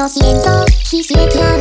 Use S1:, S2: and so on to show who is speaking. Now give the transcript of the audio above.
S1: dos cientos, you siete